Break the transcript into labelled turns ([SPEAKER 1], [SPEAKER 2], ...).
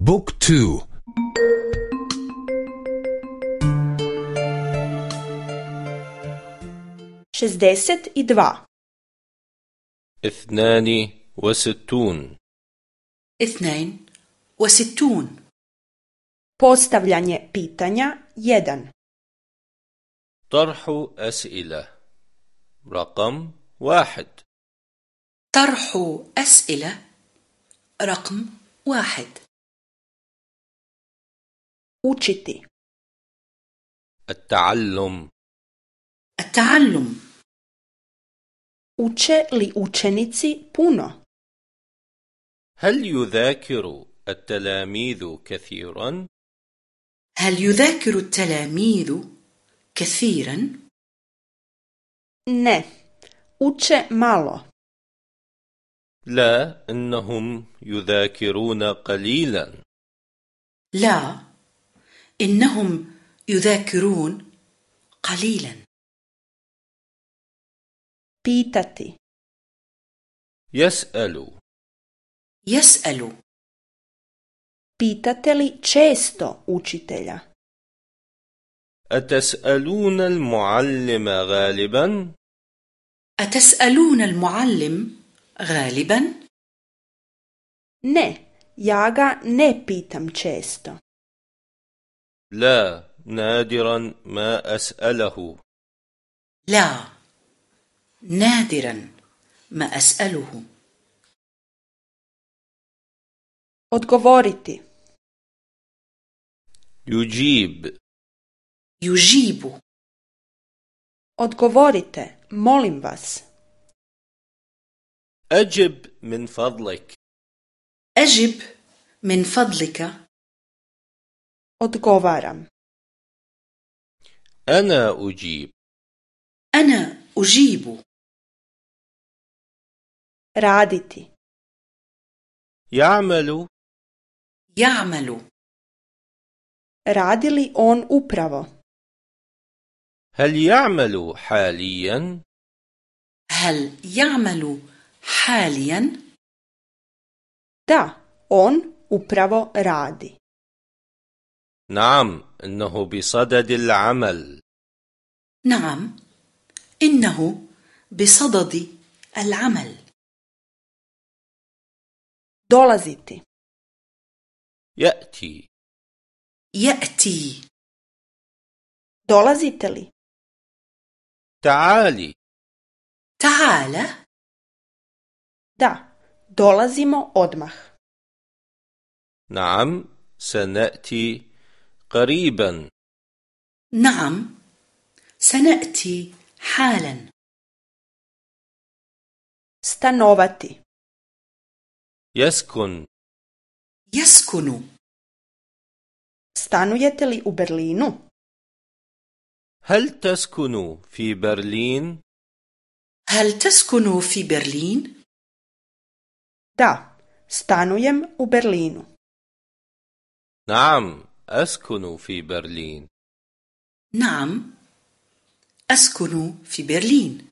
[SPEAKER 1] بوك تو.
[SPEAKER 2] شزدست dva
[SPEAKER 3] اثنان وستون.
[SPEAKER 4] اثنين وستون.
[SPEAKER 2] Postavljanje pitanja 1.
[SPEAKER 3] طرح أسئلة. رقم واحد.
[SPEAKER 4] طرح أسئلة. رقم واحد.
[SPEAKER 2] Učiti.
[SPEAKER 3] التعلم
[SPEAKER 4] التعلم
[SPEAKER 2] Uče li učenici puno?
[SPEAKER 3] هل يذاكر التلاميذ كثيرا؟
[SPEAKER 4] هل يذاكر التلاميذ كثيرا؟
[SPEAKER 2] Ne. Uče malo.
[SPEAKER 3] لا إنهم يذاكرون قليلا
[SPEAKER 4] لا إنهم يذاكرون قليلا
[SPEAKER 2] Pitati.
[SPEAKER 3] يسأل
[SPEAKER 4] يسأل
[SPEAKER 2] Pitate li često učitelja?
[SPEAKER 3] أتسألون المعلم غالبا؟
[SPEAKER 4] أتسألون المعلم غالبا؟
[SPEAKER 2] Ne. Ja ga ne pitam često.
[SPEAKER 3] لا نادرا ما أسأله.
[SPEAKER 4] لا نادرا ما أسأله.
[SPEAKER 2] Odgovoriti.
[SPEAKER 3] يجيب.
[SPEAKER 4] يجيب.
[SPEAKER 2] Odgovorite, molim vas.
[SPEAKER 3] أجب من فضلك.
[SPEAKER 4] أجب من فضلك.
[SPEAKER 2] Odgovaram.
[SPEAKER 3] أنا أجيب
[SPEAKER 4] أنا أجيب
[SPEAKER 2] Raditi.
[SPEAKER 3] يعمل
[SPEAKER 4] يعمل
[SPEAKER 2] Radi li on upravo?
[SPEAKER 3] هل يعمل حاليا؟
[SPEAKER 4] هل يعمل حاليا؟
[SPEAKER 2] Da, on upravo radi.
[SPEAKER 3] نعم إنه بصدد العمل.
[SPEAKER 4] نعم إنه بصدد العمل.
[SPEAKER 2] Dolaziti.
[SPEAKER 3] يأتي.
[SPEAKER 4] يأتي.
[SPEAKER 2] Dolazite li?
[SPEAKER 3] تعالي.
[SPEAKER 4] تعال.
[SPEAKER 2] Da, dolazimo odmah.
[SPEAKER 3] نعم سنأتي. قريبا
[SPEAKER 4] نعم سنأتي حالا
[SPEAKER 2] Stanovati.
[SPEAKER 3] يسكن
[SPEAKER 4] يسكن
[SPEAKER 2] Stanujete li u Berlinu?
[SPEAKER 3] هل تسكن في برلين؟
[SPEAKER 4] هل تسكن في برلين؟
[SPEAKER 2] Da, stanujem u Berlinu.
[SPEAKER 3] نعم أسكن في برلين.
[SPEAKER 4] نعم أسكن في برلين.